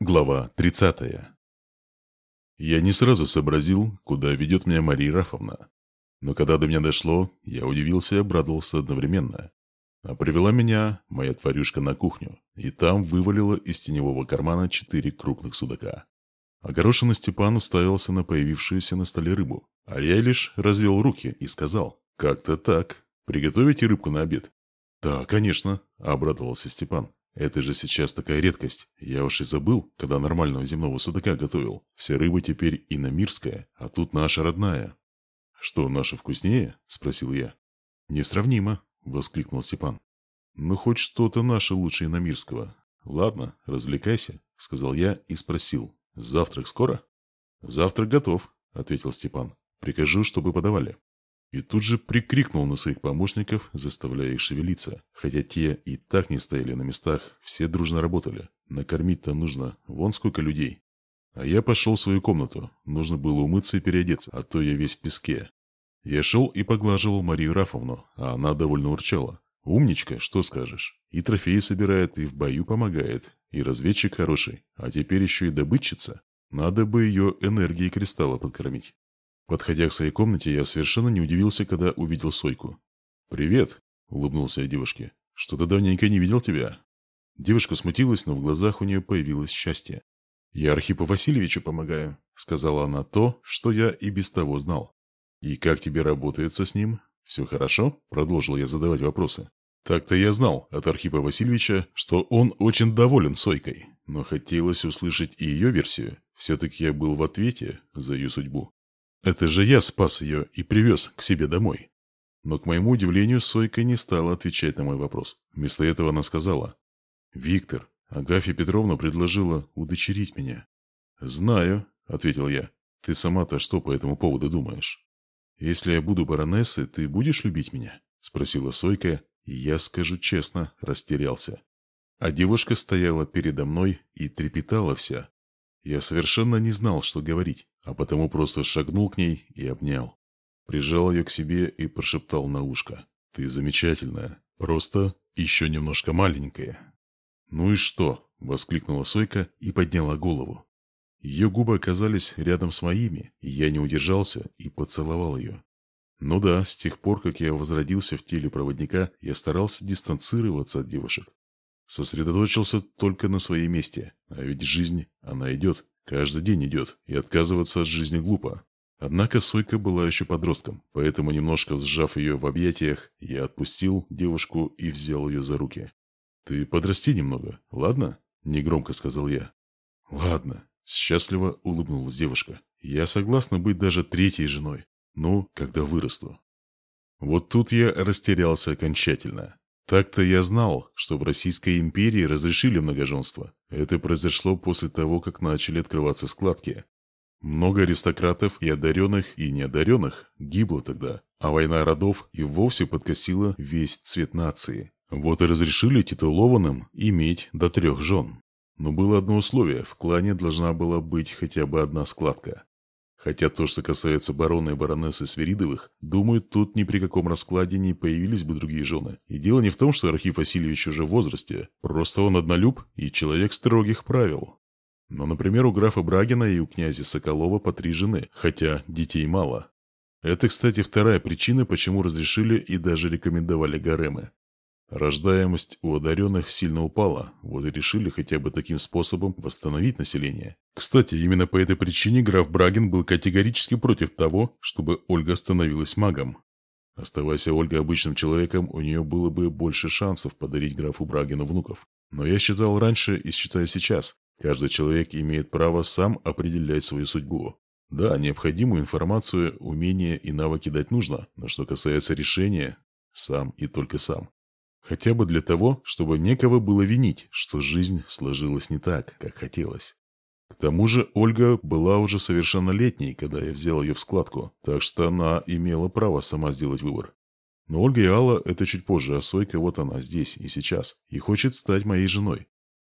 Глава 30. Я не сразу сообразил, куда ведет меня Мария Рафовна. Но когда до меня дошло, я удивился и обрадовался одновременно. А привела меня моя тварюшка на кухню, и там вывалила из теневого кармана четыре крупных судака. Огорошенный Степан уставился на появившуюся на столе рыбу, а я лишь развел руки и сказал, «Как-то так. Приготовите рыбку на обед?» «Да, конечно», — обрадовался Степан. Это же сейчас такая редкость. Я уж и забыл, когда нормального земного судака готовил. Вся рыба теперь иномирская, а тут наша родная. Что, наша вкуснее? Спросил я. Несравнимо, воскликнул Степан. Ну, хоть что-то наше лучше иномирского. Ладно, развлекайся, сказал я и спросил. Завтрак скоро? Завтрак готов, ответил Степан. Прикажу, чтобы подавали и тут же прикрикнул на своих помощников, заставляя их шевелиться. Хотя те и так не стояли на местах, все дружно работали. Накормить-то нужно, вон сколько людей. А я пошел в свою комнату. Нужно было умыться и переодеться, а то я весь в песке. Я шел и поглаживал Марию Рафовну, а она довольно урчала. Умничка, что скажешь. И трофеи собирает, и в бою помогает, и разведчик хороший, а теперь еще и добытчица. Надо бы ее энергией кристалла подкормить. Подходя к своей комнате, я совершенно не удивился, когда увидел Сойку. «Привет!» — улыбнулся я девушке. «Что-то давненько не видел тебя». Девушка смутилась, но в глазах у нее появилось счастье. «Я Архипу Васильевичу помогаю», — сказала она то, что я и без того знал. «И как тебе работается с ним? Все хорошо?» — продолжил я задавать вопросы. Так-то я знал от Архипа Васильевича, что он очень доволен Сойкой, но хотелось услышать и ее версию. Все-таки я был в ответе за ее судьбу. Это же я спас ее и привез к себе домой. Но, к моему удивлению, Сойка не стала отвечать на мой вопрос. Вместо этого она сказала, «Виктор, Агафья Петровна предложила удочерить меня». «Знаю», — ответил я. «Ты сама-то что по этому поводу думаешь?» «Если я буду баронессой, ты будешь любить меня?» — спросила Сойка, и я, скажу честно, растерялся. А девушка стояла передо мной и трепетала вся. Я совершенно не знал, что говорить а потому просто шагнул к ней и обнял. Прижал ее к себе и прошептал на ушко. «Ты замечательная, просто еще немножко маленькая». «Ну и что?» — воскликнула Сойка и подняла голову. Ее губы оказались рядом с моими, и я не удержался и поцеловал ее. Ну да, с тех пор, как я возродился в теле проводника, я старался дистанцироваться от девушек. Сосредоточился только на своей месте, а ведь жизнь, она идет, Каждый день идет, и отказываться от жизни глупо. Однако Сойка была еще подростком, поэтому, немножко сжав ее в объятиях, я отпустил девушку и взял ее за руки. «Ты подрасти немного, ладно?» – негромко сказал я. «Ладно», – счастливо улыбнулась девушка. «Я согласна быть даже третьей женой. Ну, когда вырасту». Вот тут я растерялся окончательно. Так-то я знал, что в Российской империи разрешили многоженство. Это произошло после того, как начали открываться складки. Много аристократов и одаренных, и неодаренных гибло тогда, а война родов и вовсе подкосила весь цвет нации. Вот и разрешили титулованным иметь до трех жен. Но было одно условие – в клане должна была быть хотя бы одна складка. Хотя то, что касается барона и баронессы Сверидовых, думаю, тут ни при каком раскладе не появились бы другие жены. И дело не в том, что Архив Васильевич уже в возрасте, просто он однолюб и человек строгих правил. Но, например, у графа Брагина и у князя Соколова по три жены, хотя детей мало. Это, кстати, вторая причина, почему разрешили и даже рекомендовали гаремы. Рождаемость у одаренных сильно упала, вот и решили хотя бы таким способом восстановить население. Кстати, именно по этой причине граф Брагин был категорически против того, чтобы Ольга становилась магом. Оставаясь Ольга обычным человеком, у нее было бы больше шансов подарить графу Брагину внуков. Но я считал раньше и считаю сейчас, каждый человек имеет право сам определять свою судьбу. Да, необходимую информацию, умения и навыки дать нужно, но что касается решения, сам и только сам. Хотя бы для того, чтобы некого было винить, что жизнь сложилась не так, как хотелось. К тому же Ольга была уже совершеннолетней, когда я взял ее в складку, так что она имела право сама сделать выбор. Но Ольга и Алла – это чуть позже, а Сойка вот она здесь и сейчас, и хочет стать моей женой.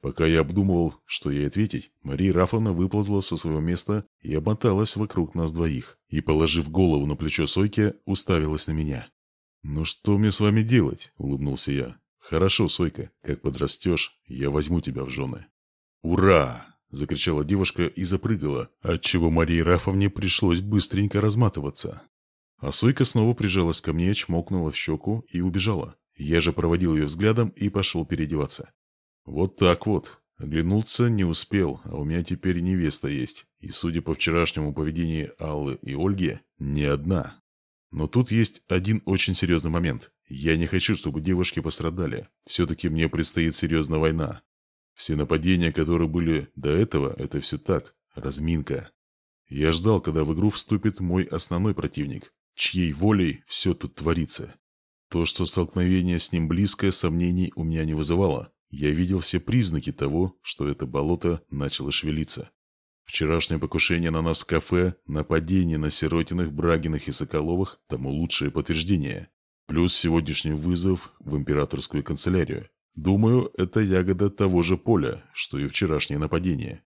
Пока я обдумывал, что ей ответить, Мария Рафовна выползла со своего места и обмоталась вокруг нас двоих, и, положив голову на плечо Сойки, уставилась на меня. «Ну что мне с вами делать?» – улыбнулся я. «Хорошо, Сойка, как подрастешь, я возьму тебя в жены». «Ура!» – закричала девушка и запрыгала, отчего Марии Рафовне пришлось быстренько разматываться. А Сойка снова прижалась ко мне, чмокнула в щеку и убежала. Я же проводил ее взглядом и пошел переодеваться. Вот так вот. Оглянуться не успел, а у меня теперь невеста есть. И, судя по вчерашнему поведению Аллы и Ольги, не одна. Но тут есть один очень серьезный момент. Я не хочу, чтобы девушки пострадали. Все-таки мне предстоит серьезная война. Все нападения, которые были до этого, это все так, разминка. Я ждал, когда в игру вступит мой основной противник, чьей волей все тут творится. То, что столкновение с ним близкое, сомнений у меня не вызывало. Я видел все признаки того, что это болото начало шевелиться. Вчерашнее покушение на нас в кафе, нападение на Сиротиных, Брагиных и Соколовых – тому лучшее подтверждение. Плюс сегодняшний вызов в императорскую канцелярию. Думаю, это ягода того же поля, что и вчерашнее нападение.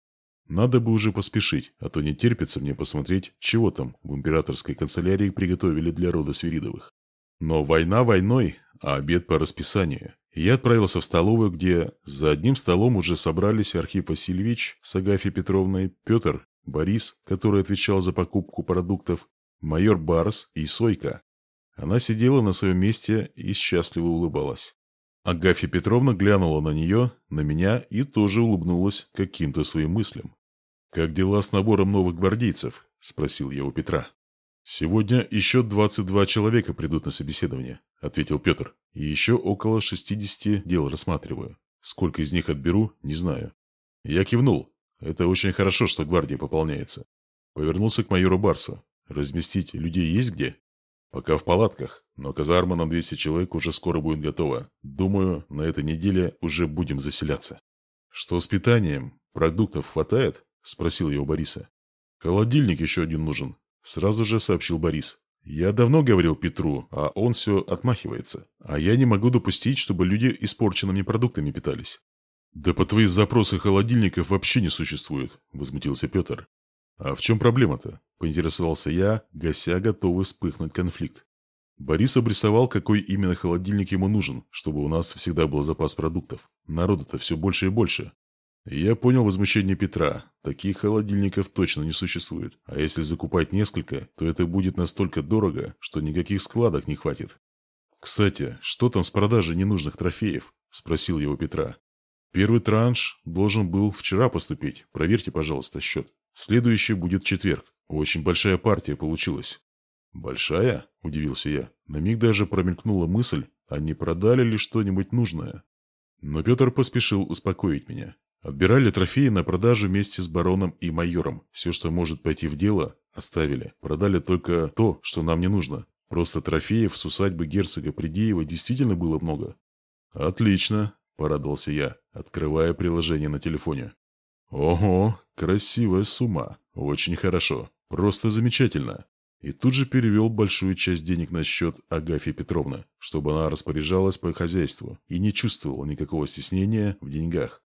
Надо бы уже поспешить, а то не терпится мне посмотреть, чего там в императорской канцелярии приготовили для рода Свиридовых. Но война войной, а обед по расписанию. Я отправился в столовую, где за одним столом уже собрались Архип Васильевич с Агафьей Петровной, Петр, Борис, который отвечал за покупку продуктов, майор Барс и Сойка. Она сидела на своем месте и счастливо улыбалась. Агафья Петровна глянула на нее, на меня и тоже улыбнулась каким-то своим мыслям. «Как дела с набором новых гвардейцев?» – спросил я у Петра. «Сегодня еще 22 человека придут на собеседование», – ответил Петр. «И еще около 60 дел рассматриваю. Сколько из них отберу, не знаю». Я кивнул. «Это очень хорошо, что гвардия пополняется». Повернулся к майору Барсу. «Разместить людей есть где?» «Пока в палатках, но казарма на 200 человек уже скоро будет готова. Думаю, на этой неделе уже будем заселяться». «Что с питанием? Продуктов хватает?» – спросил у Бориса. «Холодильник еще один нужен. Сразу же сообщил Борис. Я давно говорил Петру, а он все отмахивается. А я не могу допустить, чтобы люди испорченными продуктами питались. Да по твои запросы холодильников вообще не существует, возмутился Петр. А в чем проблема-то? Поинтересовался я, гася готовый вспыхнуть конфликт. Борис обрисовал, какой именно холодильник ему нужен, чтобы у нас всегда был запас продуктов. Народу-то все больше и больше. Я понял возмущение Петра. Таких холодильников точно не существует. А если закупать несколько, то это будет настолько дорого, что никаких складок не хватит. «Кстати, что там с продажей ненужных трофеев?» – спросил у Петра. «Первый транш должен был вчера поступить. Проверьте, пожалуйста, счет. Следующий будет четверг. Очень большая партия получилась». «Большая?» – удивился я. На миг даже промелькнула мысль, а не продали ли что-нибудь нужное. Но Петр поспешил успокоить меня. Отбирали трофеи на продажу вместе с бароном и майором. Все, что может пойти в дело, оставили. Продали только то, что нам не нужно. Просто трофеев с усадьбы герцога Придеева действительно было много. «Отлично», – порадовался я, открывая приложение на телефоне. «Ого, красивая сумма. Очень хорошо. Просто замечательно». И тут же перевел большую часть денег на счет Агафьи Петровны, чтобы она распоряжалась по хозяйству и не чувствовала никакого стеснения в деньгах.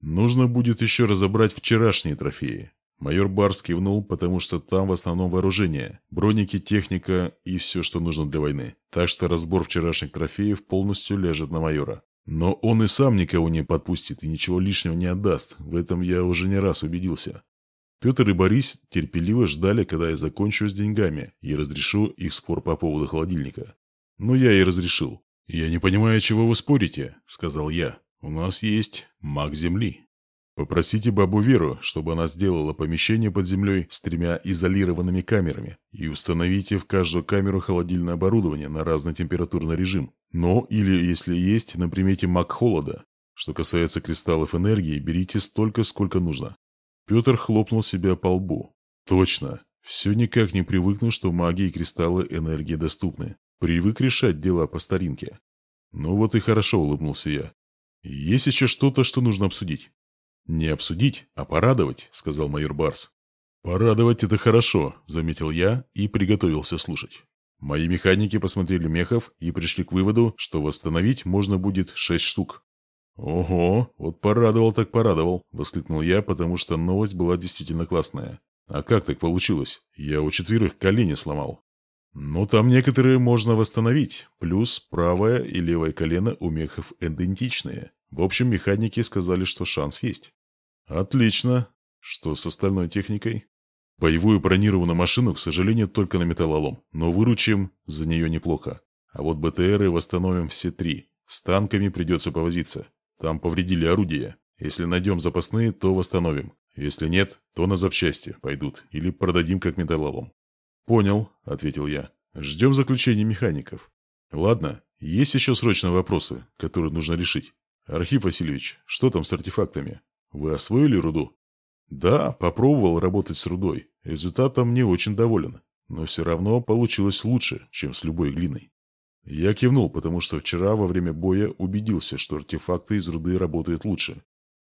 Нужно будет еще разобрать вчерашние трофеи. Майор Барс кивнул, потому что там в основном вооружение, броники, техника и все, что нужно для войны. Так что разбор вчерашних трофеев полностью ляжет на майора. Но он и сам никого не подпустит и ничего лишнего не отдаст. В этом я уже не раз убедился. Петр и Борис терпеливо ждали, когда я закончу с деньгами и разрешу их спор по поводу холодильника. Ну, я и разрешил. «Я не понимаю, чего вы спорите», — сказал я. У нас есть маг Земли. Попросите бабу Веру, чтобы она сделала помещение под землей с тремя изолированными камерами и установите в каждую камеру холодильное оборудование на разный температурный режим. Но, или если есть, на примете маг холода. Что касается кристаллов энергии, берите столько, сколько нужно. Петр хлопнул себя по лбу. Точно. Все никак не привыкну, что магия и кристаллы энергии доступны. Привык решать дела по старинке. Ну вот и хорошо, улыбнулся я. «Есть еще что-то, что нужно обсудить». «Не обсудить, а порадовать», — сказал майор Барс. «Порадовать — это хорошо», — заметил я и приготовился слушать. Мои механики посмотрели мехов и пришли к выводу, что восстановить можно будет шесть штук. «Ого, вот порадовал так порадовал», — воскликнул я, потому что новость была действительно классная. «А как так получилось? Я у четверых колени сломал». «Ну, там некоторые можно восстановить, плюс правое и левое колено у мехов идентичные. В общем, механики сказали, что шанс есть. Отлично. Что с остальной техникой? Боевую бронированную машину, к сожалению, только на металлолом, но выручим за нее неплохо. А вот БТРы восстановим все три. С танками придется повозиться. Там повредили орудия. Если найдем запасные, то восстановим. Если нет, то на запчасти пойдут или продадим как металлолом. «Понял», — ответил я. «Ждем заключения механиков». «Ладно, есть еще срочные вопросы, которые нужно решить. Архив Васильевич, что там с артефактами? Вы освоили руду?» «Да, попробовал работать с рудой. Результатом не очень доволен. Но все равно получилось лучше, чем с любой глиной». Я кивнул, потому что вчера во время боя убедился, что артефакты из руды работают лучше.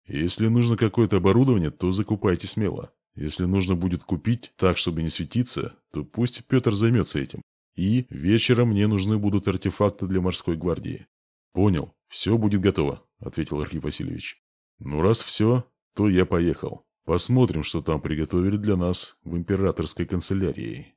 Если нужно какое-то оборудование, то закупайте смело. Если нужно будет купить так, чтобы не светиться, то пусть Петр займется этим. И вечером мне нужны будут артефакты для морской гвардии. Понял, все будет готово, ответил Архив Васильевич. Ну раз все, то я поехал. Посмотрим, что там приготовили для нас в императорской канцелярии.